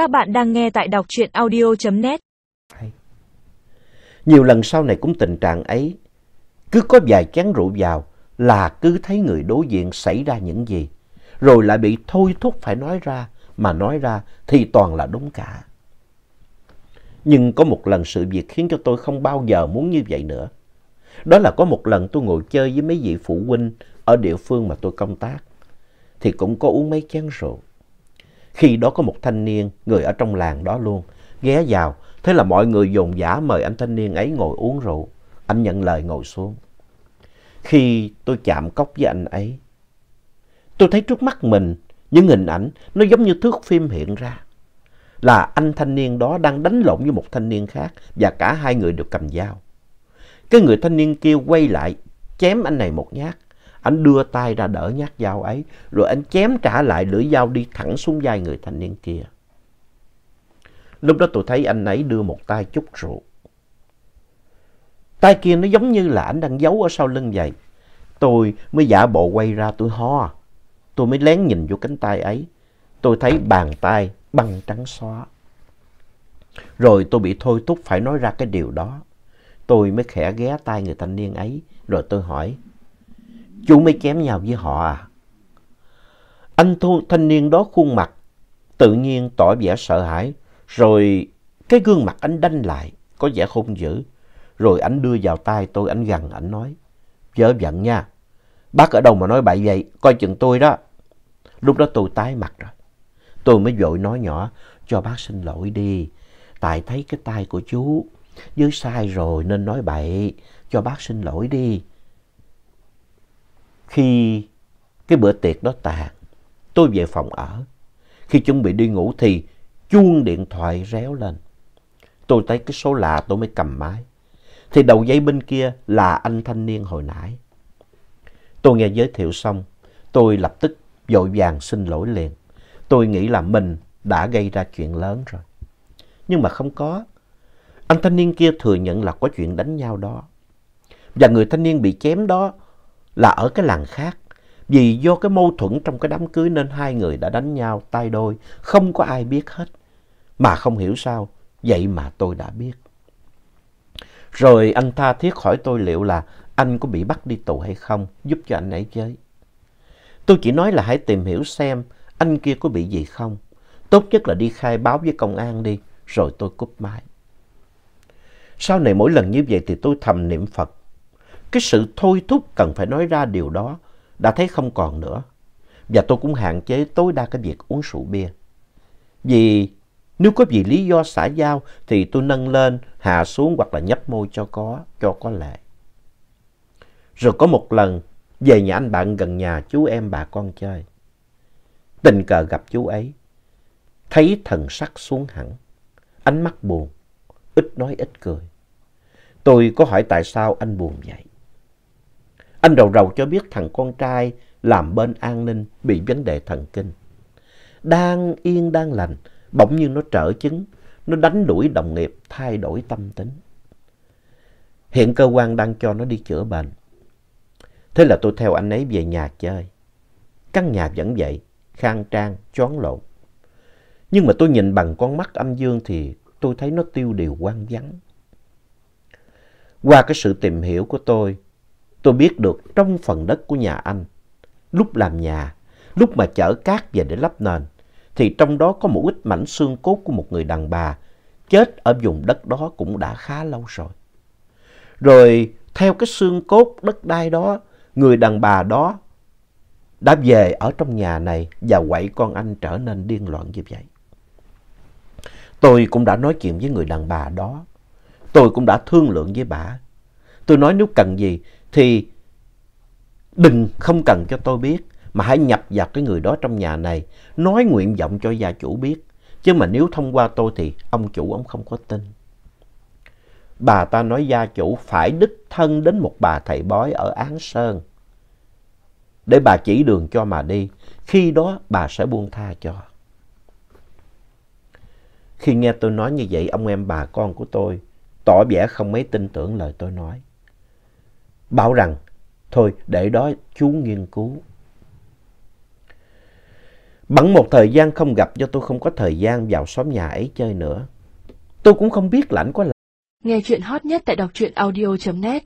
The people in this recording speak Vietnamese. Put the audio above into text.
Các bạn đang nghe tại đọc truyện audio.net. Nhiều lần sau này cũng tình trạng ấy. Cứ có vài chén rượu vào là cứ thấy người đối diện xảy ra những gì. Rồi lại bị thôi thúc phải nói ra. Mà nói ra thì toàn là đúng cả. Nhưng có một lần sự việc khiến cho tôi không bao giờ muốn như vậy nữa. Đó là có một lần tôi ngồi chơi với mấy vị phụ huynh ở địa phương mà tôi công tác. Thì cũng có uống mấy chén rượu. Khi đó có một thanh niên, người ở trong làng đó luôn, ghé vào. Thế là mọi người dồn dã mời anh thanh niên ấy ngồi uống rượu. Anh nhận lời ngồi xuống. Khi tôi chạm cốc với anh ấy, tôi thấy trước mắt mình những hình ảnh nó giống như thước phim hiện ra. Là anh thanh niên đó đang đánh lộn với một thanh niên khác và cả hai người đều cầm dao. Cái người thanh niên kia quay lại chém anh này một nhát. Anh đưa tay ra đỡ nhát dao ấy, rồi anh chém trả lại lưỡi dao đi thẳng xuống vai người thanh niên kia. Lúc đó tôi thấy anh ấy đưa một tay chút rượu. Tay kia nó giống như là anh đang giấu ở sau lưng vậy. Tôi mới giả bộ quay ra tôi ho. Tôi mới lén nhìn vô cánh tay ấy. Tôi thấy bàn tay băng trắng xóa. Rồi tôi bị thôi thúc phải nói ra cái điều đó. Tôi mới khẽ ghé tay người thanh niên ấy. Rồi tôi hỏi. Chú mới chém nhau với họ à? Anh thu, thanh niên đó khuôn mặt tự nhiên tỏ vẻ sợ hãi. Rồi cái gương mặt anh đanh lại, có vẻ hung dữ. Rồi anh đưa vào tay tôi, anh gằn, anh nói. Chớ giận nha. Bác ở đâu mà nói bậy vậy, coi chừng tôi đó. Lúc đó tôi tái mặt rồi. Tôi mới vội nói nhỏ, cho bác xin lỗi đi. Tại thấy cái tay của chú dưới sai rồi nên nói bậy, cho bác xin lỗi đi. Khi cái bữa tiệc đó tàn, tôi về phòng ở. Khi chuẩn bị đi ngủ thì chuông điện thoại réo lên. Tôi thấy cái số lạ tôi mới cầm máy. Thì đầu dây bên kia là anh thanh niên hồi nãy. Tôi nghe giới thiệu xong, tôi lập tức vội vàng xin lỗi liền. Tôi nghĩ là mình đã gây ra chuyện lớn rồi. Nhưng mà không có. Anh thanh niên kia thừa nhận là có chuyện đánh nhau đó. Và người thanh niên bị chém đó là ở cái làng khác. Vì do cái mâu thuẫn trong cái đám cưới nên hai người đã đánh nhau tay đôi. Không có ai biết hết. Mà không hiểu sao, vậy mà tôi đã biết. Rồi anh tha thiết hỏi tôi liệu là anh có bị bắt đi tù hay không, giúp cho anh ấy chơi. Tôi chỉ nói là hãy tìm hiểu xem anh kia có bị gì không. Tốt nhất là đi khai báo với công an đi, rồi tôi cúp máy. Sau này mỗi lần như vậy thì tôi thầm niệm Phật. Cái sự thôi thúc cần phải nói ra điều đó đã thấy không còn nữa. Và tôi cũng hạn chế tối đa cái việc uống rượu bia. Vì nếu có vì lý do xã giao thì tôi nâng lên, hạ xuống hoặc là nhấp môi cho có, cho có lệ. Rồi có một lần về nhà anh bạn gần nhà chú em bà con chơi. Tình cờ gặp chú ấy. Thấy thần sắc xuống hẳn. Ánh mắt buồn. Ít nói ít cười. Tôi có hỏi tại sao anh buồn vậy. Anh rầu rầu cho biết thằng con trai làm bên an ninh bị vấn đề thần kinh. Đang yên đang lành bỗng nhiên nó trở chứng, nó đánh đuổi đồng nghiệp, thay đổi tâm tính. Hiện cơ quan đang cho nó đi chữa bệnh. Thế là tôi theo anh ấy về nhà chơi. Căn nhà vẫn vậy, khang trang, choáng lộn. Nhưng mà tôi nhìn bằng con mắt âm dương thì tôi thấy nó tiêu điều quan vắng. Qua cái sự tìm hiểu của tôi, tôi biết được trong phần đất của nhà anh, lúc làm nhà, lúc mà chở cát về để lắp nền, thì trong đó có một ít mảnh xương cốt của một người đàn bà chết ở vùng đất đó cũng đã khá lâu rồi. Rồi theo cái xương cốt đất đai đó, người đàn bà đó đã về ở trong nhà này và quậy con anh trở nên điên loạn như vậy. Tôi cũng đã nói chuyện với người đàn bà đó. Tôi cũng đã thương lượng với bà. Tôi nói nếu cần gì thì đừng không cần cho tôi biết mà hãy nhập vào cái người đó trong nhà này, nói nguyện vọng cho gia chủ biết. Chứ mà nếu thông qua tôi thì ông chủ ông không có tin. Bà ta nói gia chủ phải đích thân đến một bà thầy bói ở Án Sơn. Để bà chỉ đường cho mà đi. Khi đó bà sẽ buông tha cho. Khi nghe tôi nói như vậy, ông em bà con của tôi tỏ vẻ không mấy tin tưởng lời tôi nói. Bảo rằng, thôi để đó chú nghiên cứu. Bẵng một thời gian không gặp do tôi không có thời gian vào xóm nhà ấy chơi nữa. Tôi cũng không biết là anh có làm. Nghe chuyện hot nhất tại đọc truyện audio.net